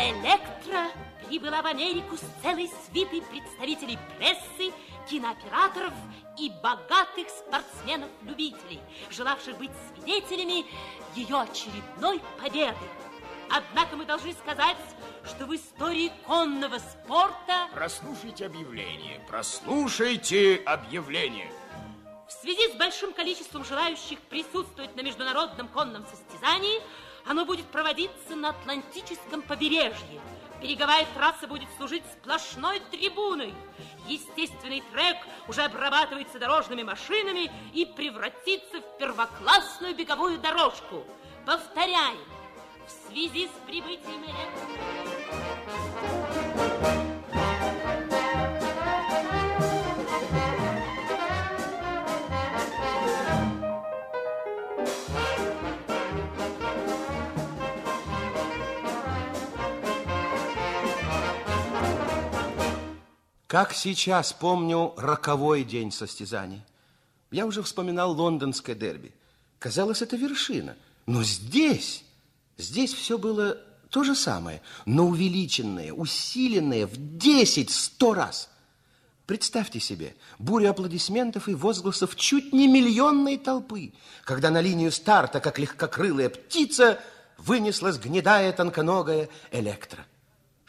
Электро прибыла в Америку с целой свитой представителей прессы, кинооператоров и богатых спортсменов-любителей, желавших быть свидетелями ее очередной победы. Однако мы должны сказать, что в истории конного спорта... Прослушайте объявление, прослушайте объявление. В связи с большим количеством желающих присутствовать на международном конном состязании, оно будет проводиться на Атлантическом побережье. Береговая трасса будет служить сплошной трибуной. Естественный трек уже обрабатывается дорожными машинами и превратится в первоклассную беговую дорожку. Повторяем, в связи с прибытием Как сейчас помню роковой день состязаний. Я уже вспоминал лондонское дерби. Казалось, это вершина. Но здесь, здесь все было то же самое, но увеличенное, усиленное в 10-100 раз. Представьте себе бурю аплодисментов и возгласов чуть не миллионной толпы, когда на линию старта, как легкокрылая птица, вынеслась гнедая тонконогая электро.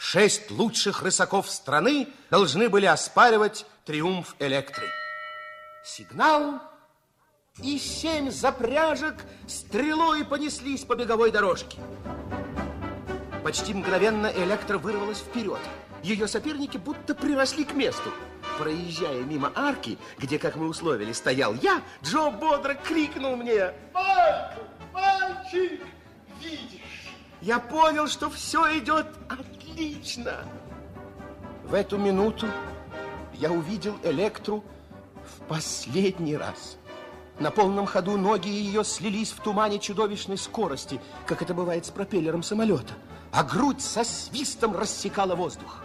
Шесть лучших рысаков страны должны были оспаривать триумф электры. Сигнал, и семь запряжек стрелой понеслись по беговой дорожке. Почти мгновенно электро вырвалась вперед. Ее соперники будто приросли к месту. Проезжая мимо арки, где, как мы условили, стоял я, Джо бодро крикнул мне «Мальчик, мальчик, видишь?» Я понял, что все идет отлично. В эту минуту я увидел Электру в последний раз. На полном ходу ноги ее слились в тумане чудовищной скорости, как это бывает с пропеллером самолета, а грудь со свистом рассекала воздух.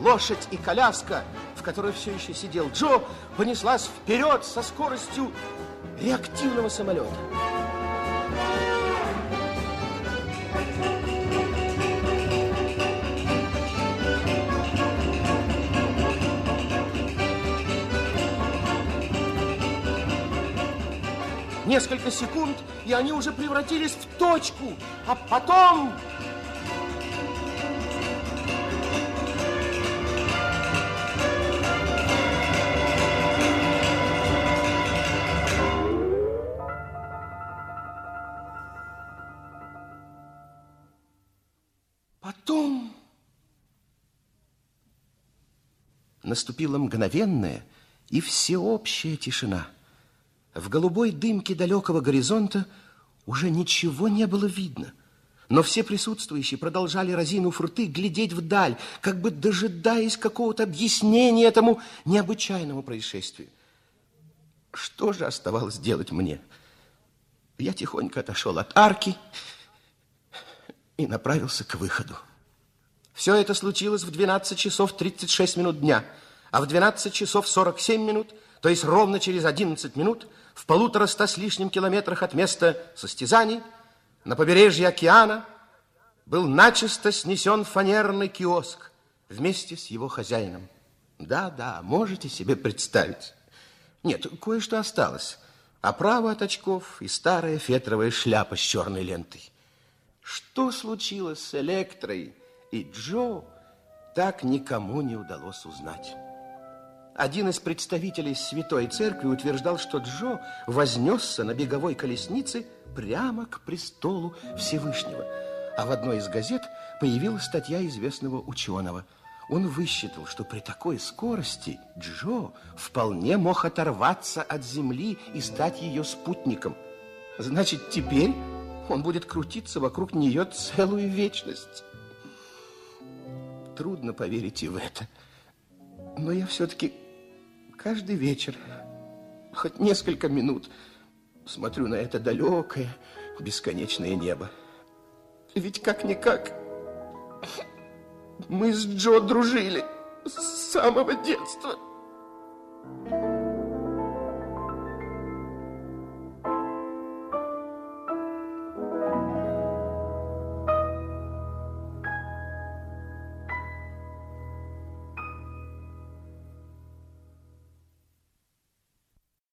Лошадь и коляска, в которой все еще сидел Джо, понеслась вперед со скоростью реактивного самолета. Несколько секунд, и они уже превратились в точку. А потом... Потом наступила мгновенная и всеобщая тишина – в голубой дымке далекого горизонта уже ничего не было видно. Но все присутствующие продолжали, разинув рты, глядеть вдаль, как бы дожидаясь какого-то объяснения этому необычайному происшествию. Что же оставалось делать мне? Я тихонько отошел от арки и направился к выходу. Все это случилось в 12 часов 36 минут дня, а в 12 часов 47 минут, то есть ровно через 11 минут, в полутора ста с лишним километрах от места состязаний, на побережье океана, был начисто снесен фанерный киоск вместе с его хозяином. Да, да, можете себе представить. Нет, кое-что осталось. Оправа от очков и старая фетровая шляпа с черной лентой. Что случилось с Электрой и Джо, так никому не удалось узнать. Один из представителей Святой Церкви утверждал, что Джо вознесся на беговой колеснице прямо к престолу Всевышнего. А в одной из газет появилась статья известного ученого. Он высчитал, что при такой скорости Джо вполне мог оторваться от Земли и стать ее спутником. Значит, теперь он будет крутиться вокруг нее целую вечность. Трудно поверить и в это. Но я все-таки Каждый вечер, хоть несколько минут, смотрю на это далекое, бесконечное небо. Ведь как-никак мы с Джо дружили с самого детства. Thank you.